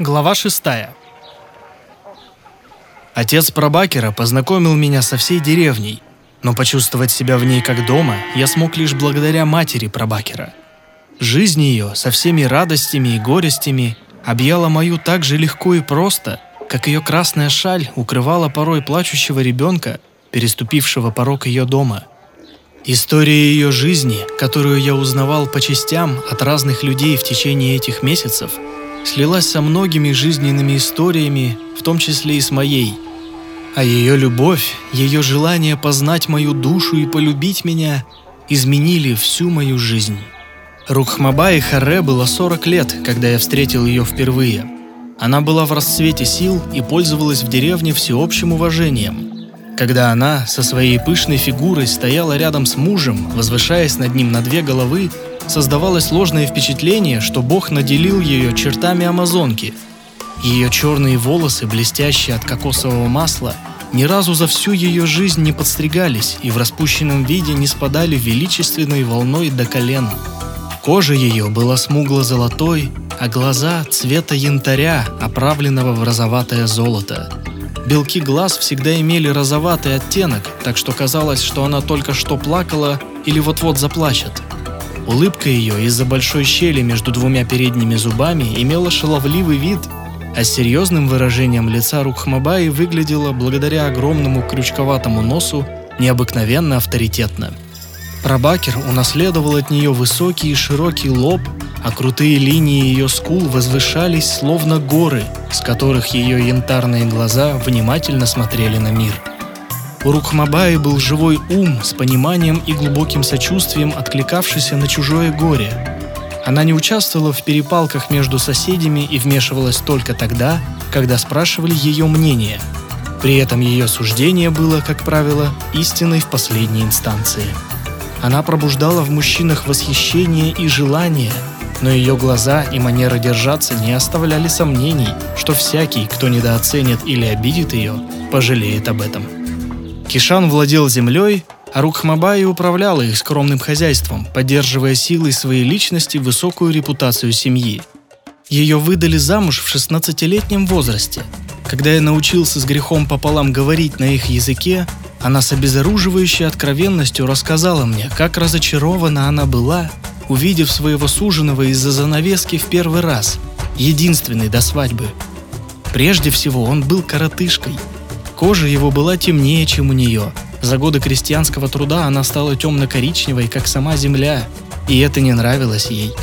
Глава 6. Отец Прабакера познакомил меня со всей деревней, но почувствовать себя в ней как дома я смог лишь благодаря матери Прабакера. Жизнь ее со всеми радостями и горестями объяла мою так же легко и просто, как ее красная шаль укрывала порой плачущего ребенка, переступившего порог ее дома. История ее жизни, которую я узнавал по частям от разных людей в течение этих месяцев – слилась со многими жизненными историями, в том числе и с моей. А ее любовь, ее желание познать мою душу и полюбить меня изменили всю мою жизнь. Рухмабае Харе было 40 лет, когда я встретил ее впервые. Она была в расцвете сил и пользовалась в деревне всеобщим уважением. Когда она со своей пышной фигурой стояла рядом с мужем, возвышаясь над ним на две головы, создавалось ложное впечатление, что Бог наделил ее чертами амазонки. Ее черные волосы, блестящие от кокосового масла, ни разу за всю ее жизнь не подстригались и в распущенном виде не спадали величественной волной до колен. Кожа ее была смугло-золотой, а глаза цвета янтаря, оправленного в розоватое золото. Белки глаз всегда имели розоватый оттенок, так что казалось, что она только что плакала или вот-вот заплачет – Улыбка ее из-за большой щели между двумя передними зубами имела шаловливый вид, а серьезным выражением лица Рухмабаи выглядела благодаря огромному крючковатому носу необыкновенно авторитетно. Прабакер унаследовал от нее высокий и широкий лоб, а крутые линии ее скул возвышались словно горы, с которых ее янтарные глаза внимательно смотрели на мир – у Рукхмабаи был живой ум с пониманием и глубоким сочувствием, откликавшийся на чужое горе. Она не участвовала в перепалках между соседями и вмешивалась только тогда, когда спрашивали ее мнение. При этом ее суждение было, как правило, истиной в последней инстанции. Она пробуждала в мужчинах восхищение и желание, но ее глаза и манера держаться не оставляли сомнений, что всякий, кто недооценит или обидит ее, пожалеет об этом. Кишан владел землей, а Рукхмабай управляла их скромным хозяйством, поддерживая силой своей личности высокую репутацию семьи. Ее выдали замуж в 16-летнем возрасте. Когда я научился с грехом пополам говорить на их языке, она с обезоруживающей откровенностью рассказала мне, как разочарована она была, увидев своего суженого из-за занавески в первый раз, единственный до свадьбы. Прежде всего, он был коротышкой – Кожа его была темнее, чем у нее. За годы крестьянского труда она стала темно-коричневой, как сама земля, и это не нравилось ей.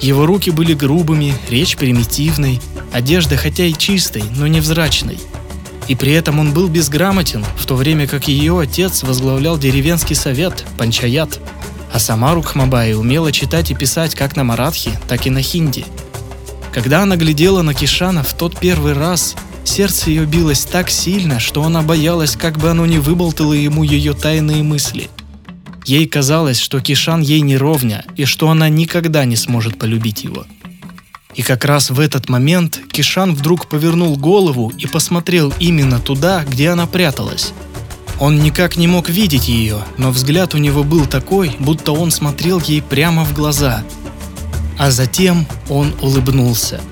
Его руки были грубыми, речь примитивной, одежда хотя и чистой, но невзрачной. И при этом он был безграмотен, в то время как ее отец возглавлял деревенский совет, панчаят. А сама Рукхмабаи умела читать и писать как на маратхи, так и на хинди. Когда она глядела на Кишана в тот первый раз, Сердце ее билось так сильно, что она боялась, как бы оно не выболтало ему ее тайные мысли. Ей казалось, что Кишан ей не ровня, и что она никогда не сможет полюбить его. И как раз в этот момент Кишан вдруг повернул голову и посмотрел именно туда, где она пряталась. Он никак не мог видеть ее, но взгляд у него был такой, будто он смотрел ей прямо в глаза. А затем он улыбнулся –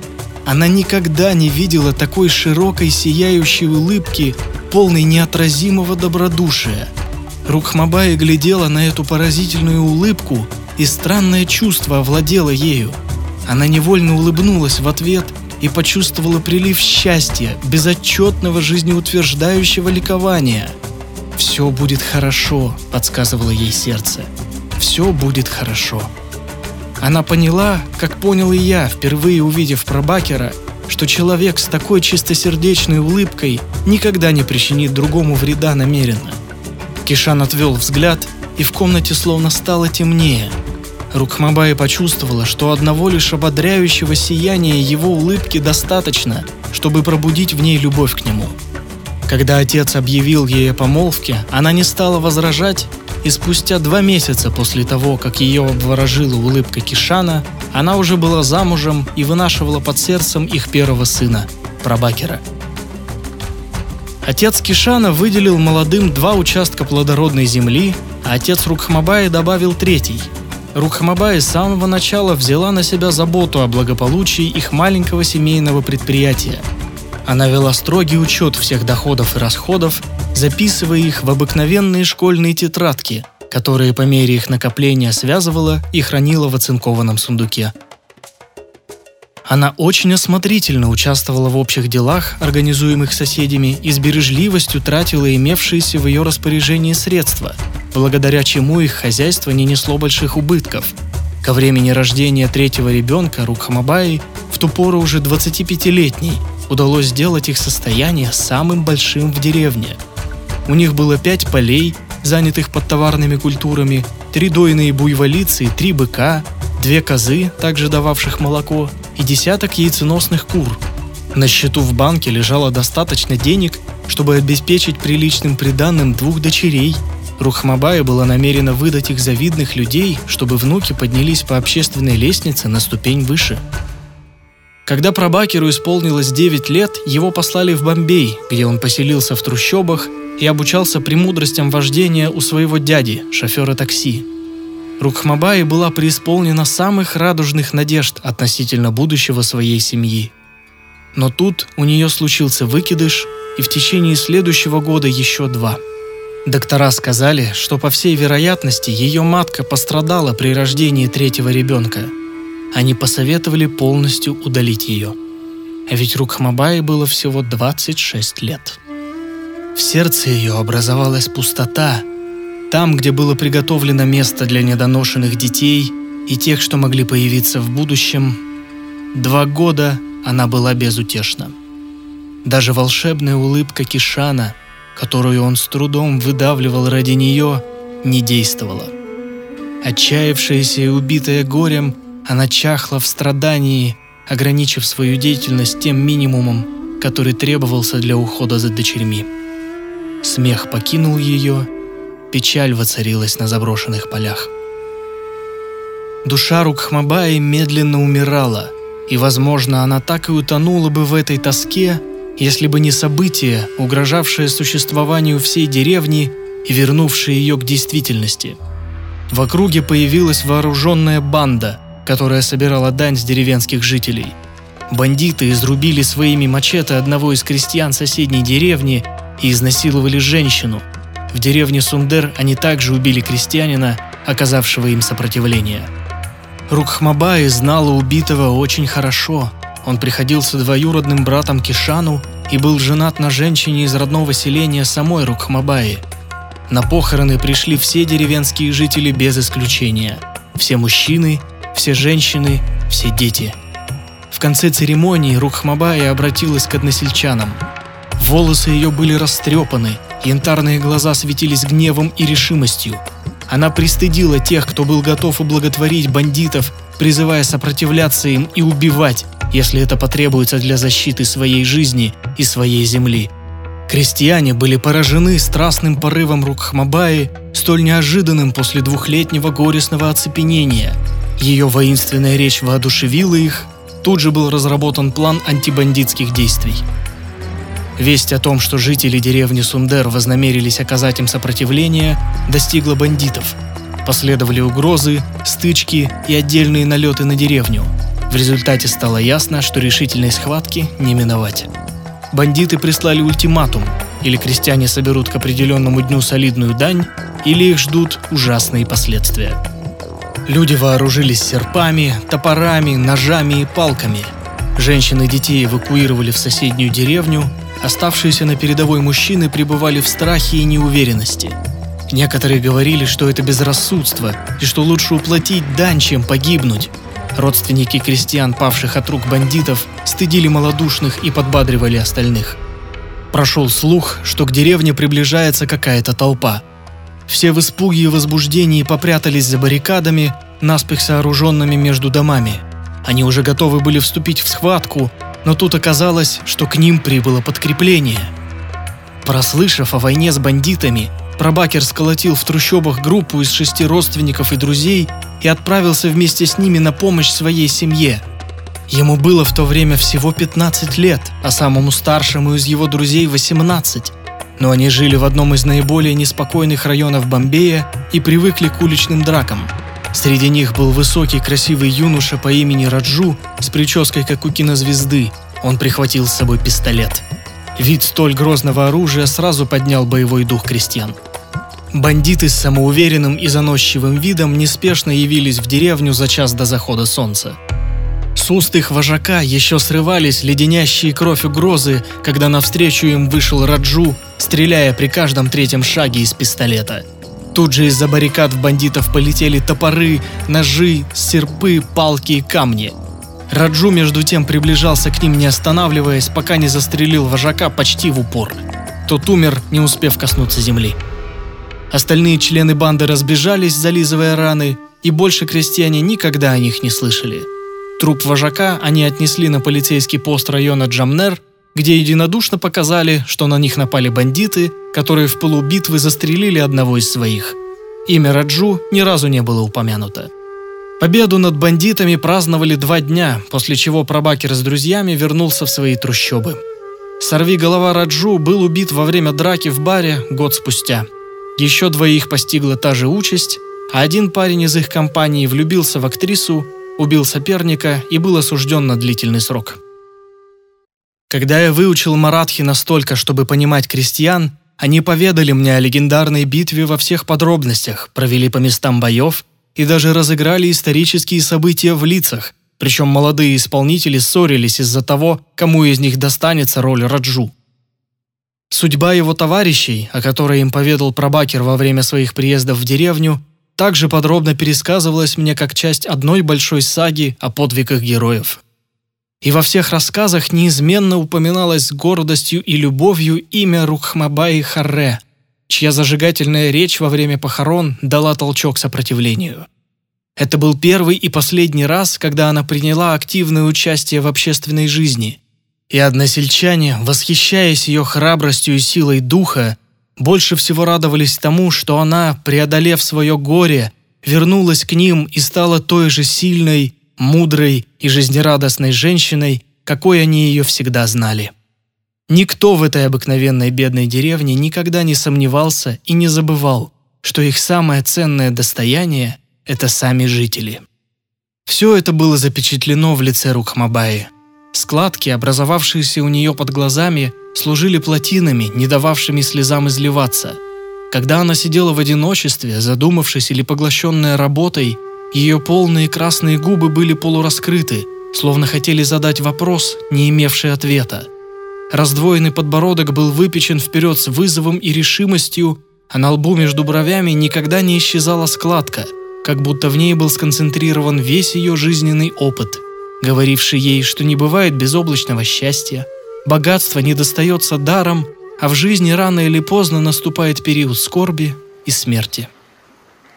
она никогда не видела такой широкой сияющей улыбки, полной неотразимого добродушия. Рукхмабая глядела на эту поразительную улыбку, и странное чувство овладело ею. Она невольно улыбнулась в ответ и почувствовала прилив счастья, безотчетного жизнеутверждающего ликования. «Все будет хорошо», — подсказывало ей сердце. «Все будет хорошо». Она поняла, как понял и я, впервые увидев Пробакера, что человек с такой чистосердечной улыбкой никогда не причинит другому вреда намеренно. Кишан отвел взгляд, и в комнате словно стало темнее. Рукмабай почувствовала, что одного лишь ободряющего сияния его улыбки достаточно, чтобы пробудить в ней любовь к нему. Когда отец объявил ей о помолвке, она не стала возражать и спустя два месяца после того, как ее обворожила улыбка Кишана, она уже была замужем и вынашивала под сердцем их первого сына, Прабакера. Отец Кишана выделил молодым два участка плодородной земли, а отец Рукхмабая добавил третий. Рухамабай с самого начала взяла на себя заботу о благополучии их маленького семейного предприятия. Она вела строгий учет всех доходов и расходов, записывая их в обыкновенные школьные тетрадки, которые по мере их накопления связывала и хранила в оцинкованном сундуке. Она очень осмотрительно участвовала в общих делах, организуемых соседями, и с бережливостью тратила имевшиеся в ее распоряжении средства, благодаря чему их хозяйство не несло больших убытков. Ко времени рождения третьего ребенка Рукхамабаи, в ту пору уже 25-летней, удалось сделать их состояние самым большим в деревне. У них было пять полей, занятых под товарными культурами, три дойные буйволицы и три быка, две козы, также дававших молоко, и десяток яйценосных кур. На счету в банке лежало достаточно денег, чтобы обеспечить приличным приданным двух дочерей. Рухмабая была намерена выдать их за видных людей, чтобы внуки поднялись по общественной лестнице на ступень выше. Когда Прабакеру исполнилось 9 лет, его послали в Бомбей, где он поселился в трущобах и обучался премудростям вождения у своего дяди, шофера такси. Рукхмабаи была преисполнена самых радужных надежд относительно будущего своей семьи. Но тут у нее случился выкидыш, и в течение следующего года еще два. Доктора сказали, что по всей вероятности ее матка пострадала при рождении третьего ребенка. Они посоветовали полностью удалить ее. А ведь Рукхмабаи было всего 26 лет. В сердце ее образовалась пустота, там, где было приготовлено место для недоношенных детей и тех, что могли появиться в будущем, два года она была безутешна. Даже волшебная улыбка Кишана, которую он с трудом выдавливал ради нее, не действовала. Отчаявшаяся и убитая горем, она чахла в страдании, ограничив свою деятельность тем минимумом, который требовался для ухода за дочерьми. Смех покинул ее, Печаль воцарилась на заброшенных полях. Душа Рукхмабаи медленно умирала, и, возможно, она так и утонула бы в этой тоске, если бы не событие, угрожавшее существованию всей деревни и вернувшее ее к действительности. В округе появилась вооруженная банда, которая собирала дань с деревенских жителей. Бандиты изрубили своими мачете одного из крестьян соседней деревни и изнасиловали женщину – в деревне Сундер они также убили крестьянина, оказавшего им сопротивление. Рукхмабаи знала убитого очень хорошо. Он приходился двоюродным братом Кишану и был женат на женщине из родного селения самой Рукхмабаи. На похороны пришли все деревенские жители без исключения. Все мужчины, все женщины, все дети. В конце церемонии Рухмабаи обратилась к односельчанам. Волосы ее были растрепаны, Янтарные глаза светились гневом и решимостью. Она пристыдила тех, кто был готов ублаготворить бандитов, призывая сопротивляться им и убивать, если это потребуется для защиты своей жизни и своей земли. Крестьяне были поражены страстным порывом рук Хмабаи, столь неожиданным после двухлетнего горестного оцепенения. Ее воинственная речь воодушевила их, тут же был разработан план антибандитских действий. Весть о том, что жители деревни Сундер вознамерились оказать им сопротивление, достигла бандитов. Последовали угрозы, стычки и отдельные налеты на деревню. В результате стало ясно, что решительной схватки не миновать. Бандиты прислали ультиматум. Или крестьяне соберут к определенному дню солидную дань, или их ждут ужасные последствия. Люди вооружились серпами, топорами, ножами и палками. Женщины и детей эвакуировали в соседнюю деревню, Оставшиеся на передовой мужчины пребывали в страхе и неуверенности. Некоторые говорили, что это безрассудство, и что лучше уплатить дань, чем погибнуть. Родственники крестьян, павших от рук бандитов, стыдили малодушных и подбадривали остальных. Прошел слух, что к деревне приближается какая-то толпа. Все в испуге и возбуждении попрятались за баррикадами, наспех сооруженными между домами. Они уже готовы были вступить в схватку, но тут оказалось, что к ним прибыло подкрепление. Прослышав о войне с бандитами, Пробакер сколотил в трущобах группу из шести родственников и друзей и отправился вместе с ними на помощь своей семье. Ему было в то время всего 15 лет, а самому старшему из его друзей 18. Но они жили в одном из наиболее неспокойных районов Бомбея и привыкли к уличным дракам. Среди них был высокий красивый юноша по имени Раджу с прической, как у кинозвезды. Он прихватил с собой пистолет. Вид столь грозного оружия сразу поднял боевой дух крестьян. Бандиты с самоуверенным и заносчивым видом неспешно явились в деревню за час до захода солнца. С уст их вожака еще срывались леденящие кровь угрозы, когда навстречу им вышел Раджу, стреляя при каждом третьем шаге из пистолета. Тут же из-за баррикад в бандитов полетели топоры, ножи, серпы, палки и камни. Раджу между тем приближался к ним не останавливаясь, пока не застрелил вожака почти в упор. Тот умер, не успев коснуться земли. Остальные члены банды разбежались, зализывая раны, и больше крестьяне никогда о них не слышали – Труп вожака они отнесли на полицейский пост района Джамнер, где единодушно показали, что на них напали бандиты, которые в пылу битвы застрелили одного из своих. Имя Раджу ни разу не было упомянуто. Победу над бандитами праздновали два дня, после чего Прабакер с друзьями вернулся в свои трущобы. Сорви голова Раджу был убит во время драки в баре год спустя. Еще двоих постигла та же участь, а один парень из их компании влюбился в актрису убил соперника и был осужден на длительный срок. Когда я выучил маратхи настолько, чтобы понимать крестьян, они поведали мне о легендарной битве во всех подробностях, провели по местам боев и даже разыграли исторические события в лицах, причем молодые исполнители ссорились из-за того, кому из них достанется роль Раджу. Судьба его товарищей, о которой им поведал Прабакер во время своих приездов в деревню, также подробно пересказывалась мне как часть одной большой саги о подвигах героев. И во всех рассказах неизменно упоминалось с гордостью и любовью имя Рухмабаи Харре, чья зажигательная речь во время похорон дала толчок сопротивлению. Это был первый и последний раз, когда она приняла активное участие в общественной жизни, и односельчане, восхищаясь ее храбростью и силой духа, больше всего радовались тому, что она, преодолев свое горе, вернулась к ним и стала той же сильной, мудрой и жизнерадостной женщиной, какой они ее всегда знали. Никто в этой обыкновенной бедной деревне никогда не сомневался и не забывал, что их самое ценное достояние – это сами жители. Все это было запечатлено в лице Рухмабаи – Складки, образовавшиеся у нее под глазами, служили плотинами, не дававшими слезам изливаться. Когда она сидела в одиночестве, задумавшись или поглощенная работой, ее полные красные губы были полураскрыты, словно хотели задать вопрос, не имевший ответа. Раздвоенный подбородок был выпечен вперед с вызовом и решимостью, а на лбу между бровями никогда не исчезала складка, как будто в ней был сконцентрирован весь ее жизненный опыт – говоривший ей, что не бывает безоблачного счастья, богатство не достается даром, а в жизни рано или поздно наступает период скорби и смерти.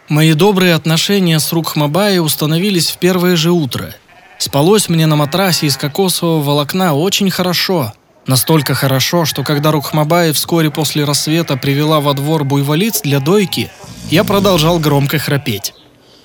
Мои добрые отношения с Рукхмабаей установились в первое же утро. Спалось мне на матрасе из кокосового волокна очень хорошо. Настолько хорошо, что когда Рухмабаи вскоре после рассвета привела во двор буйволиц для дойки, я продолжал громко храпеть.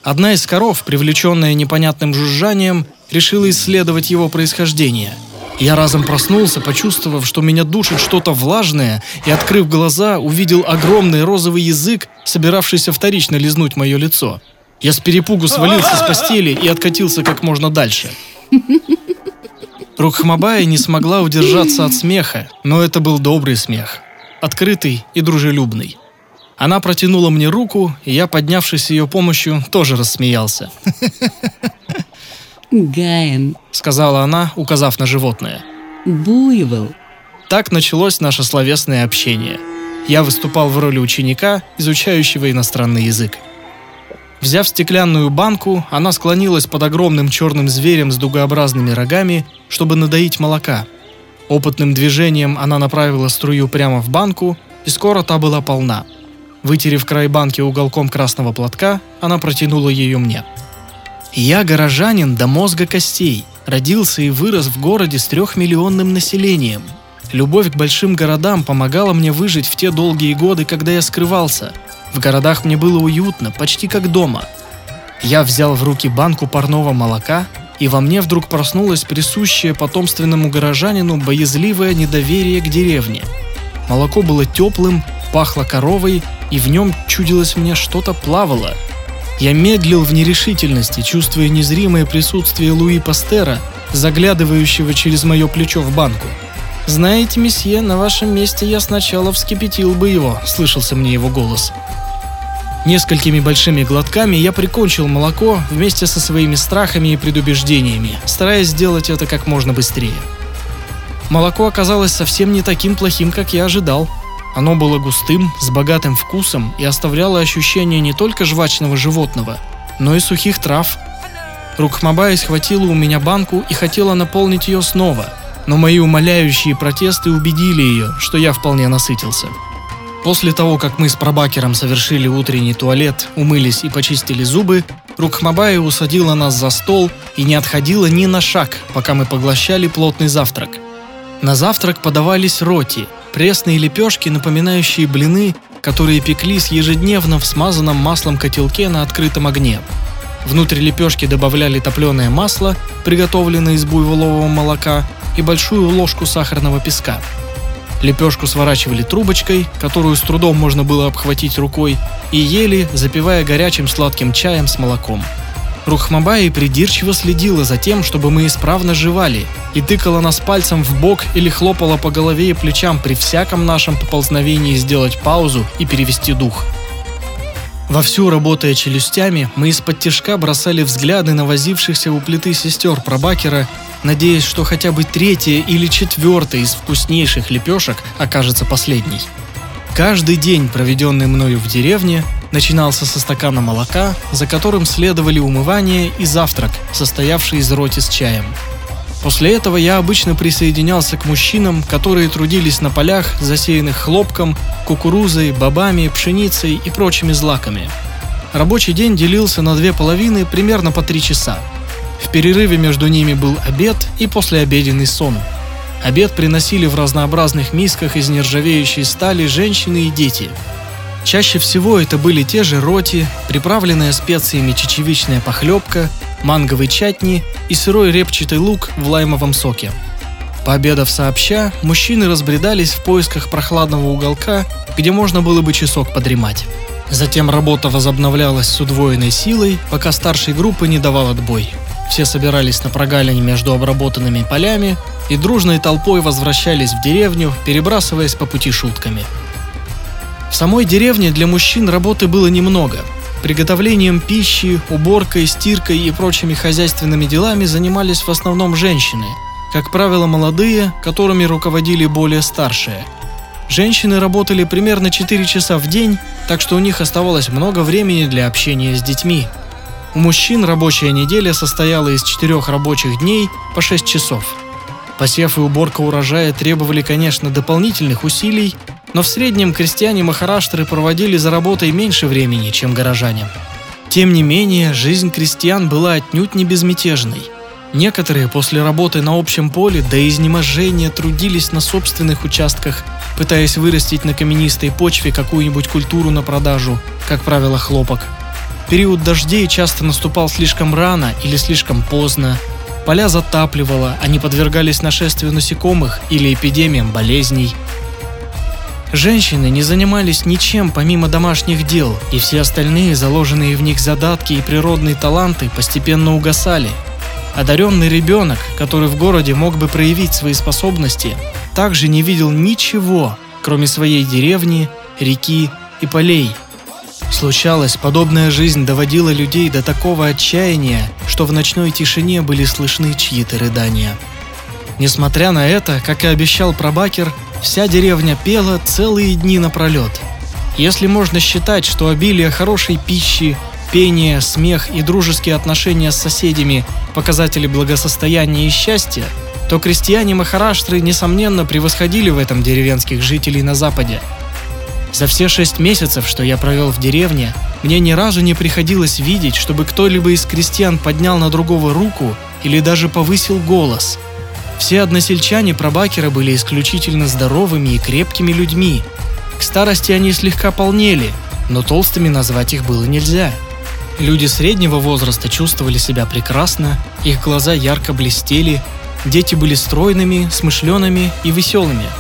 Одна из коров, привлеченная непонятным жужжанием, решила исследовать его происхождение. Я разом проснулся, почувствовав, что меня душит что-то влажное, и, открыв глаза, увидел огромный розовый язык, собиравшийся вторично лизнуть мое лицо. Я с перепугу свалился с постели и откатился как можно дальше. Рухмабая не смогла удержаться от смеха, но это был добрый смех. Открытый и дружелюбный. Она протянула мне руку, и я, поднявшись ее помощью, тоже рассмеялся. «Гаен», — сказала она, указав на животное. «Буйвол». Так началось наше словесное общение. Я выступал в роли ученика, изучающего иностранный язык. Взяв стеклянную банку, она склонилась под огромным черным зверем с дугообразными рогами, чтобы надоить молока. Опытным движением она направила струю прямо в банку, и скоро та была полна – Вытерев край банки уголком красного платка, она протянула ее мне. «Я горожанин до мозга костей. Родился и вырос в городе с трехмиллионным населением. Любовь к большим городам помогала мне выжить в те долгие годы, когда я скрывался. В городах мне было уютно, почти как дома. Я взял в руки банку парного молока, и во мне вдруг проснулось присущее потомственному горожанину боязливое недоверие к деревне. Молоко было теплым, пахло коровой и в нем чудилось мне что-то плавало. Я медлил в нерешительности, чувствуя незримое присутствие Луи Пастера, заглядывающего через мое плечо в банку. «Знаете, месье, на вашем месте я сначала вскипятил бы его», — слышался мне его голос. Несколькими большими глотками я прикончил молоко вместе со своими страхами и предубеждениями, стараясь сделать это как можно быстрее. Молоко оказалось совсем не таким плохим, как я ожидал. Оно было густым, с богатым вкусом и оставляло ощущение не только жвачного животного, но и сухих трав. Рукхмабай схватила у меня банку и хотела наполнить ее снова, но мои умоляющие протесты убедили ее, что я вполне насытился. После того, как мы с пробакером совершили утренний туалет, умылись и почистили зубы, Рукхмабая усадила нас за стол и не отходила ни на шаг, пока мы поглощали плотный завтрак. На завтрак подавались роти, пресные лепешки, напоминающие блины, которые пеклись ежедневно в смазанном маслом котелке на открытом огне. Внутрь лепешки добавляли топленое масло, приготовленное из буйволового молока, и большую ложку сахарного песка – Лепешку сворачивали трубочкой, которую с трудом можно было обхватить рукой, и ели, запивая горячим сладким чаем с молоком. Рухмабаи придирчиво следила за тем, чтобы мы исправно жевали, и тыкала нас пальцем в бок или хлопала по голове и плечам при всяком нашем поползновении сделать паузу и перевести дух. Вовсю работая челюстями, мы из-под тяжка бросали взгляды на возившихся у плиты сестер Пробакера надеясь, что хотя бы третья или четвертая из вкуснейших лепешек окажется последней. Каждый день, проведенный мною в деревне, начинался со стакана молока, за которым следовали умывание и завтрак, состоявший из роти с чаем. После этого я обычно присоединялся к мужчинам, которые трудились на полях, засеянных хлопком, кукурузой, бобами, пшеницей и прочими злаками. Рабочий день делился на две половины примерно по три часа – в перерыве между ними был обед и послеобеденный сон. Обед приносили в разнообразных мисках из нержавеющей стали женщины и дети. Чаще всего это были те же роти, приправленная специями чечевичная похлебка, манговый чатни и сырой репчатый лук в лаймовом соке. Пообедав сообща, мужчины разбредались в поисках прохладного уголка, где можно было бы часок подремать. Затем работа возобновлялась с удвоенной силой, пока старшей группы не давал отбой. Все собирались на прогалине между обработанными полями и дружной толпой возвращались в деревню, перебрасываясь по пути шутками. В самой деревне для мужчин работы было немного. Приготовлением пищи, уборкой, стиркой и прочими хозяйственными делами занимались в основном женщины, как правило молодые, которыми руководили более старшие. Женщины работали примерно 4 часа в день, так что у них оставалось много времени для общения с детьми, у мужчин рабочая неделя состояла из четырех рабочих дней по 6 часов. Посев и уборка урожая требовали, конечно, дополнительных усилий, но в среднем крестьяне Махараштры проводили за работой меньше времени, чем горожане. Тем не менее, жизнь крестьян была отнюдь не безмятежной. Некоторые после работы на общем поле до изнеможения трудились на собственных участках, пытаясь вырастить на каменистой почве какую-нибудь культуру на продажу, как правило, хлопок – Период дождей часто наступал слишком рано или слишком поздно. Поля затапливало, они подвергались нашествию насекомых или эпидемиям болезней. Женщины не занимались ничем помимо домашних дел, и все остальные заложенные в них задатки и природные таланты постепенно угасали. Одаренный ребенок, который в городе мог бы проявить свои способности, также не видел ничего, кроме своей деревни, реки и полей – Случалось, подобная жизнь доводила людей до такого отчаяния, что в ночной тишине были слышны чьи-то рыдания. Несмотря на это, как и обещал Пробакер, вся деревня пела целые дни напролет. Если можно считать, что обилие хорошей пищи, пение, смех и дружеские отношения с соседями – показатели благосостояния и счастья, то крестьяне Махараштры, несомненно, превосходили в этом деревенских жителей на Западе – за все шесть месяцев, что я провел в деревне, мне ни разу не приходилось видеть, чтобы кто-либо из крестьян поднял на другого руку или даже повысил голос. Все односельчане Пробакера были исключительно здоровыми и крепкими людьми. К старости они слегка полнели, но толстыми назвать их было нельзя. Люди среднего возраста чувствовали себя прекрасно, их глаза ярко блестели, дети были стройными, смышленными и веселыми –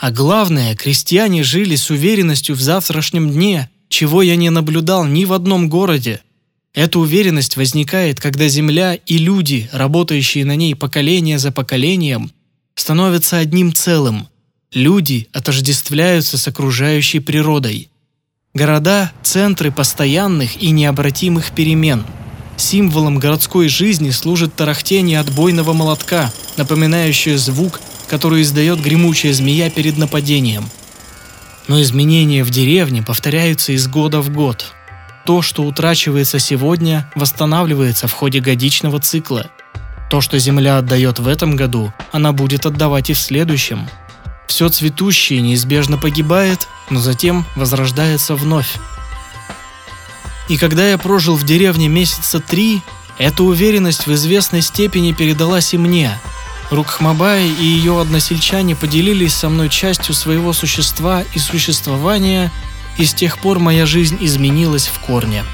а главное, крестьяне жили с уверенностью в завтрашнем дне, чего я не наблюдал ни в одном городе. Эта уверенность возникает, когда Земля и люди, работающие на ней поколение за поколением, становятся одним целым. Люди отождествляются с окружающей природой. Города – центры постоянных и необратимых перемен. Символом городской жизни служит тарахтение отбойного молотка, напоминающее звук, который издает гремучая змея перед нападением. Но изменения в деревне повторяются из года в год. То, что утрачивается сегодня, восстанавливается в ходе годичного цикла. То, что Земля отдает в этом году, она будет отдавать и в следующем. Все цветущее неизбежно погибает, но затем возрождается вновь. И когда я прожил в деревне месяца три, эта уверенность в известной степени передалась и мне. Рукхмабай и ее односельчане поделились со мной частью своего существа и существования, и с тех пор моя жизнь изменилась в корне.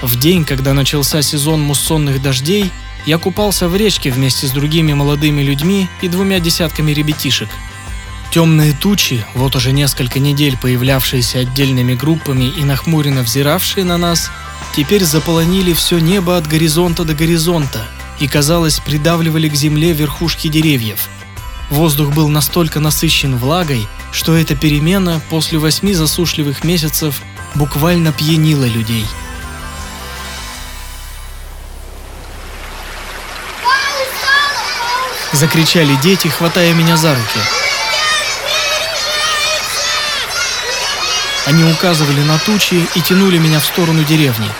В день, когда начался сезон муссонных дождей, я купался в речке вместе с другими молодыми людьми и двумя десятками ребятишек – Темные тучи, вот уже несколько недель появлявшиеся отдельными группами и нахмуренно взиравшие на нас, теперь заполонили все небо от горизонта до горизонта и, казалось, придавливали к земле верхушки деревьев. Воздух был настолько насыщен влагой, что эта перемена после восьми засушливых месяцев буквально пьянила людей. Закричали дети, хватая меня за руки. Они указывали на тучи и тянули меня в сторону деревни.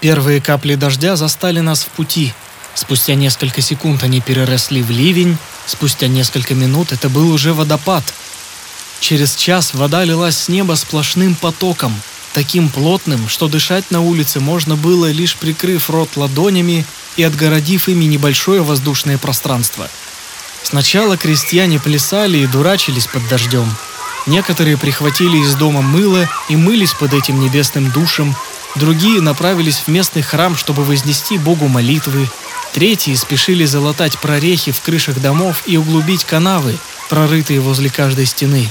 Первые капли дождя застали нас в пути. Спустя несколько секунд они переросли в ливень, спустя несколько минут это был уже водопад. Через час вода лилась с неба сплошным потоком, таким плотным, что дышать на улице можно было, лишь прикрыв рот ладонями и отгородив ими небольшое воздушное пространство. Сначала крестьяне плясали и дурачились под дождем, Некоторые прихватили из дома мыло и мылись под этим небесным душем, другие направились в местный храм, чтобы вознести Богу молитвы, третьи спешили залатать прорехи в крышах домов и углубить канавы, прорытые возле каждой стены.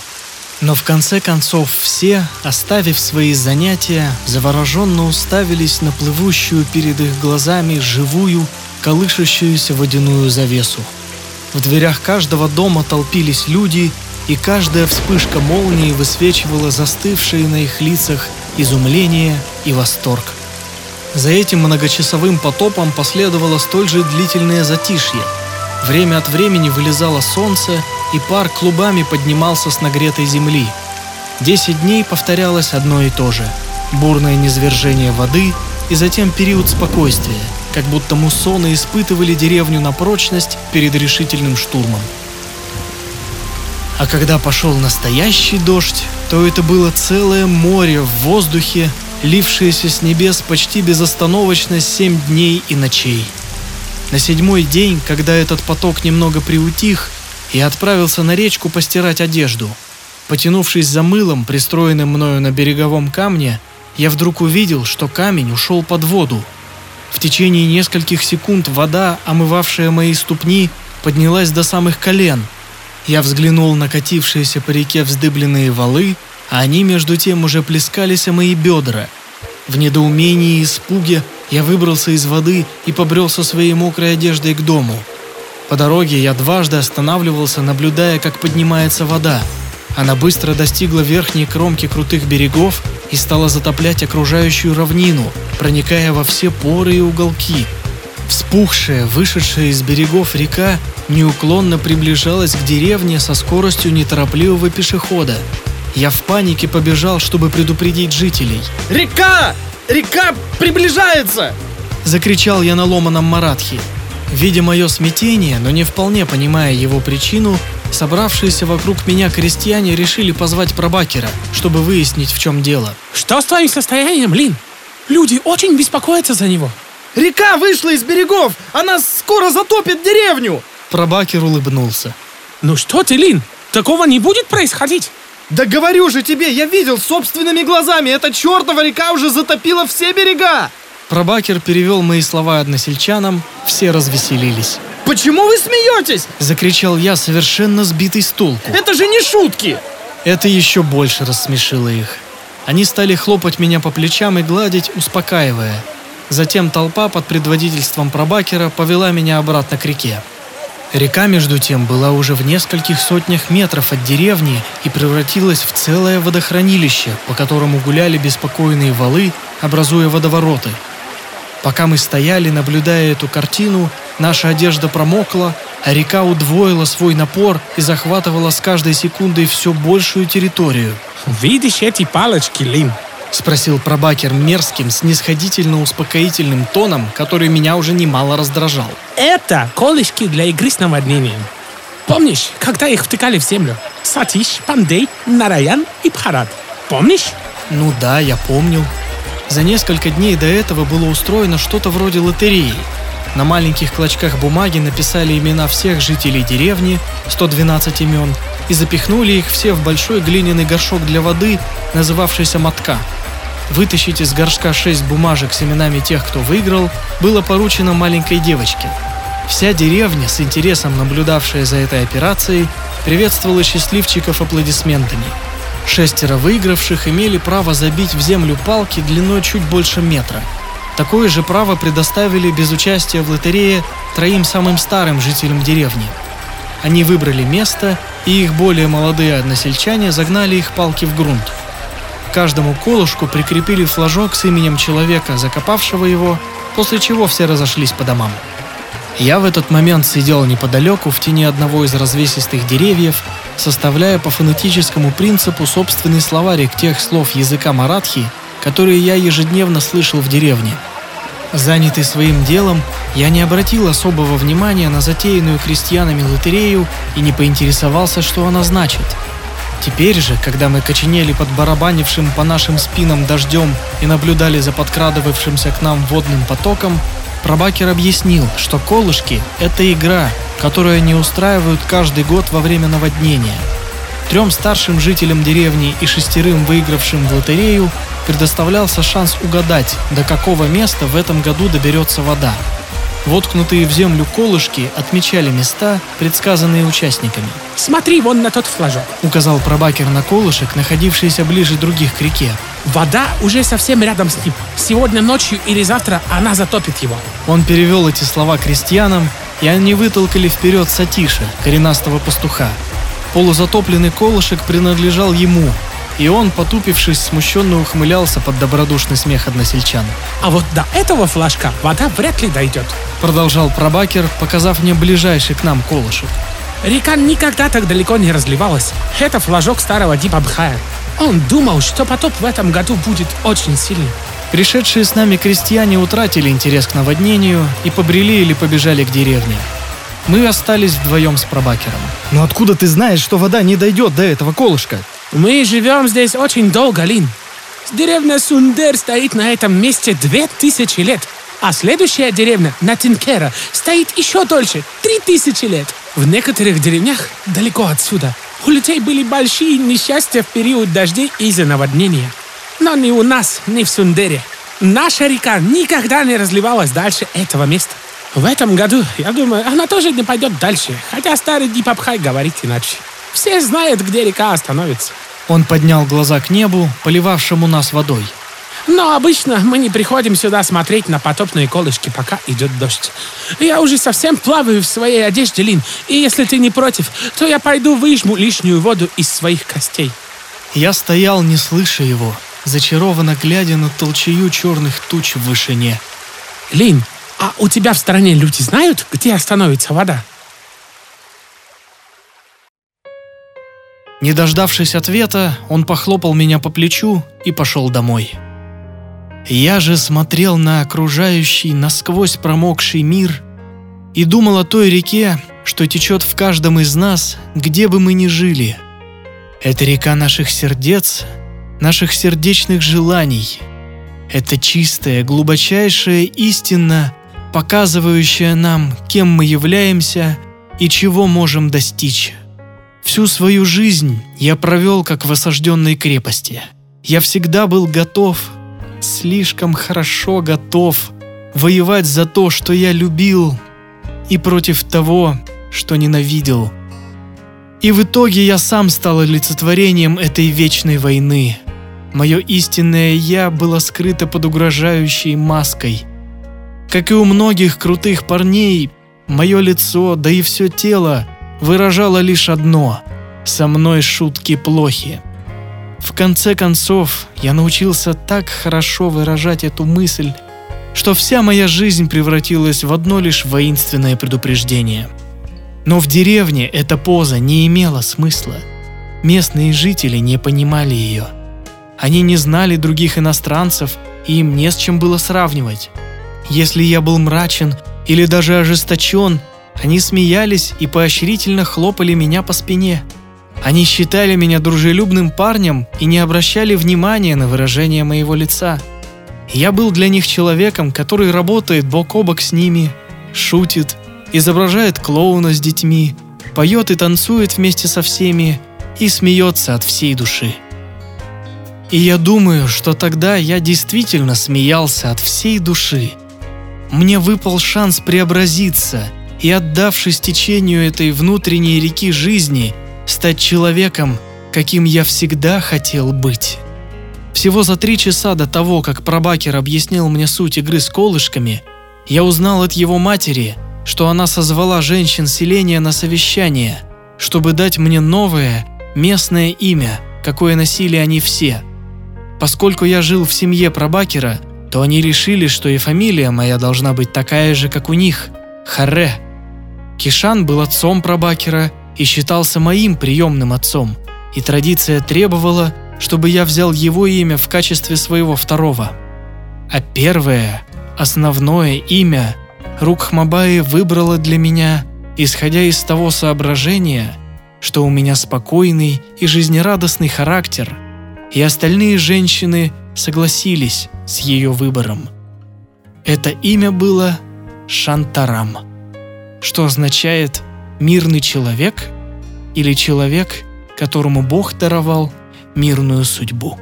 Но в конце концов все, оставив свои занятия, завороженно уставились на плывущую перед их глазами живую, колышущуюся водяную завесу. В дверях каждого дома толпились люди – и каждая вспышка молнии высвечивала застывшие на их лицах изумление и восторг. За этим многочасовым потопом последовало столь же длительное затишье. Время от времени вылезало солнце, и пар клубами поднимался с нагретой земли. Десять дней повторялось одно и то же. Бурное низвержение воды и затем период спокойствия, как будто муссоны испытывали деревню на прочность перед решительным штурмом. А когда пошел настоящий дождь, то это было целое море в воздухе, лившееся с небес почти безостановочно семь дней и ночей. На седьмой день, когда этот поток немного приутих, я отправился на речку постирать одежду. Потянувшись за мылом, пристроенным мною на береговом камне, я вдруг увидел, что камень ушел под воду. В течение нескольких секунд вода, омывавшая мои ступни, поднялась до самых колен – я взглянул на катившиеся по реке вздыбленные валы, они между тем уже плескались о мои бедра. В недоумении и испуге я выбрался из воды и побрел со своей мокрой одеждой к дому. По дороге я дважды останавливался, наблюдая, как поднимается вода. Она быстро достигла верхней кромки крутых берегов и стала затоплять окружающую равнину, проникая во все поры и уголки. Вспухшая, вышедшая из берегов река неуклонно приближалась к деревне со скоростью неторопливого пешехода. Я в панике побежал, чтобы предупредить жителей. «Река! Река приближается!» Закричал я на ломаном маратхи. Видя мое смятение, но не вполне понимая его причину, собравшиеся вокруг меня крестьяне решили позвать пробакера, чтобы выяснить, в чем дело. Что с твоим состоянием, Лин? Люди очень беспокоятся за него. Река вышла из берегов! Она скоро затопит деревню! Пробакер улыбнулся. Ну что ты, Лин, такого не будет происходить. Да говорю же тебе, я видел собственными глазами, эта чертова река уже затопила все берега! Пробакер перевел мои слова односельчанам, все развеселились. Почему вы смеетесь? Закричал я, совершенно сбитый с толку. Это же не шутки! Это еще больше рассмешило их. Они стали хлопать меня по плечам и гладить, успокаивая. Затем толпа под предводительством пробакера повела меня обратно к реке. Река, между тем, была уже в нескольких сотнях метров от деревни и превратилась в целое водохранилище, по которому гуляли беспокойные валы, образуя водовороты. Пока мы стояли, наблюдая эту картину, наша одежда промокла, а река удвоила свой напор и захватывала с каждой секундой все большую территорию. Видишь эти палочки, Лин? Спросил пробакер мерзким, снисходительно-успокоительным тоном, который меня уже немало раздражал. Это колышки для игры с наводнением. Помнишь, когда их втыкали в землю? Сатиш, Пандей, Нараян и Бхарат. Помнишь? Ну да, я помнил. За несколько дней до этого было устроено что-то вроде лотереи. На маленьких клочках бумаги написали имена всех жителей деревни, 112 имен, и запихнули их все в большой глиняный горшок для воды, называвшийся «мотка». Вытащить из горшка шесть бумажек с именами тех, кто выиграл, было поручено маленькой девочке. Вся деревня, с интересом наблюдавшая за этой операцией, приветствовала счастливчиков аплодисментами. Шестеро выигравших имели право забить в землю палки длиной чуть больше метра. Такое же право предоставили без участия в лотерее троим самым старым жителям деревни. Они выбрали место, и их более молодые односельчане загнали их палки в грунт. К каждому колышку прикрепили флажок с именем человека, закопавшего его, после чего все разошлись по домам. Я в этот момент сидел неподалеку в тени одного из развесистых деревьев, составляя по фонетическому принципу собственный словарик тех слов языка маратхи, которые я ежедневно слышал в деревне. Занятый своим делом, я не обратил особого внимания на затеянную крестьянами лотерею и не поинтересовался, что она значит. Теперь же, когда мы коченели под барабанившим по нашим спинам дождем и наблюдали за подкрадывавшимся к нам водным потоком, Пробакер объяснил, что колышки – это игра, которую они устраивают каждый год во время наводнения. Трем старшим жителям деревни и шестерым выигравшим в лотерею предоставлялся шанс угадать, до какого места в этом году доберется вода. Воткнутые в землю колышки отмечали места, предсказанные участниками. Смотри вон на тот флажок. Указал пробакер на колышек, находившийся ближе других к реке. Вода уже совсем рядом с ним. Сегодня ночью или завтра она затопит его. Он перевел эти слова крестьянам, и они вытолкали вперед Сатиша, коренастого пастуха. Полузатопленный колышек принадлежал ему, и он, потупившись, смущенно ухмылялся под добродушный смех односельчан. А вот до этого флажка вода вряд ли дойдет. Продолжал пробакер, показав мне ближайший к нам колышек. Река никогда так далеко не разливалась. Это флажок старого Дипабхая. Он думал, что потоп в этом году будет очень сильный. Пришедшие с нами крестьяне утратили интерес к наводнению и побрели или побежали к деревне. Мы остались вдвоем с пробакером. Но откуда ты знаешь, что вода не дойдет до этого колышка? Мы живем здесь очень долго, Лин. Деревня Сундер стоит на этом месте две тысячи лет. А следующая деревня, Натинкера, стоит еще дольше, три тысячи лет. В некоторых деревнях далеко отсюда у людей были большие несчастья в период дождей из-за наводнения. Но ни у нас, ни в Сундере. Наша река никогда не разливалась дальше этого места. В этом году, я думаю, она тоже не пойдет дальше, хотя старый Дипапхай говорит иначе. Все знают, где река остановится. Он поднял глаза к небу, поливавшему нас водой. Но обычно мы не приходим сюда смотреть на потопные колышки, пока идет дождь. Я уже совсем плаваю в своей одежде, Лин, и если ты не против, то я пойду выжму лишнюю воду из своих костей. Я стоял, не слыша его, зачарованно глядя на толчею черных туч в вышине. Лин, а у тебя в стране люди знают, где остановится вода? Не дождавшись ответа, он похлопал меня по плечу и пошел домой. Я же смотрел на окружающий, насквозь промокший мир и думал о той реке, что течет в каждом из нас, где бы мы ни жили. Это река наших сердец, наших сердечных желаний. Это чистая, глубочайшая истина, показывающая нам, кем мы являемся и чего можем достичь. Всю свою жизнь я провел как в осажденной крепости. Я всегда был готов, слишком хорошо готов воевать за то, что я любил, и против того, что ненавидел. И в итоге я сам стал олицетворением этой вечной войны. Мое истинное «я» было скрыто под угрожающей маской. Как и у многих крутых парней, мое лицо, да и все тело выражало лишь одно – со мной шутки плохи. В конце концов, я научился так хорошо выражать эту мысль, что вся моя жизнь превратилась в одно лишь воинственное предупреждение. Но в деревне эта поза не имела смысла. Местные жители не понимали ее. Они не знали других иностранцев, и им не с чем было сравнивать. Если я был мрачен или даже ожесточен, они смеялись и поощрительно хлопали меня по спине. Они считали меня дружелюбным парнем и не обращали внимания на выражение моего лица – я был для них человеком, который работает бок о бок с ними, шутит, изображает клоуна с детьми, поет и танцует вместе со всеми и смеется от всей души. И я думаю, что тогда я действительно смеялся от всей души. Мне выпал шанс преобразиться и, отдавшись течению этой внутренней реки жизни, стать человеком, каким я всегда хотел быть. Всего за три часа до того, как Пробакер объяснил мне суть игры с колышками, я узнал от его матери, что она созвала женщин селения на совещание, чтобы дать мне новое, местное имя, какое носили они все. Поскольку я жил в семье Пробакера, то они решили, что и фамилия моя должна быть такая же, как у них – Харе. Кишан был отцом Пробакера и считался моим приемным отцом, и традиция требовала, чтобы я взял его имя в качестве своего второго. А первое, основное имя Рукхмабаи выбрала для меня, исходя из того соображения, что у меня спокойный и жизнерадостный характер, и остальные женщины согласились с ее выбором. Это имя было Шантарам, что означает «мирный человек» или «человек, которому Бог даровал мирную судьбу.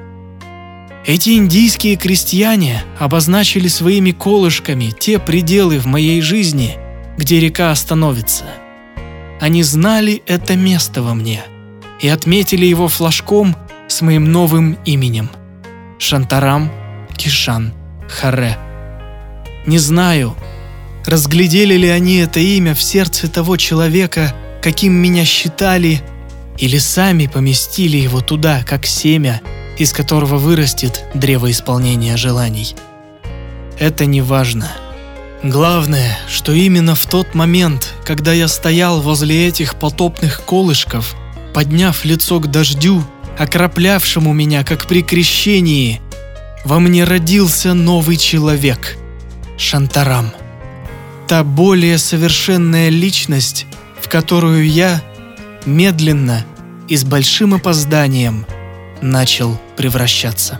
Эти индийские крестьяне обозначили своими колышками те пределы в моей жизни, где река остановится. Они знали это место во мне и отметили его флажком с моим новым именем – Шантарам Кишан Харе. Не знаю, разглядели ли они это имя в сердце того человека, каким меня считали или сами поместили его туда, как семя, из которого вырастет древо исполнения желаний. Это не важно. Главное, что именно в тот момент, когда я стоял возле этих потопных колышков, подняв лицо к дождю, окроплявшему меня, как при крещении, во мне родился новый человек – Шантарам. Та более совершенная личность, в которую я медленно и с большим опозданием начал превращаться.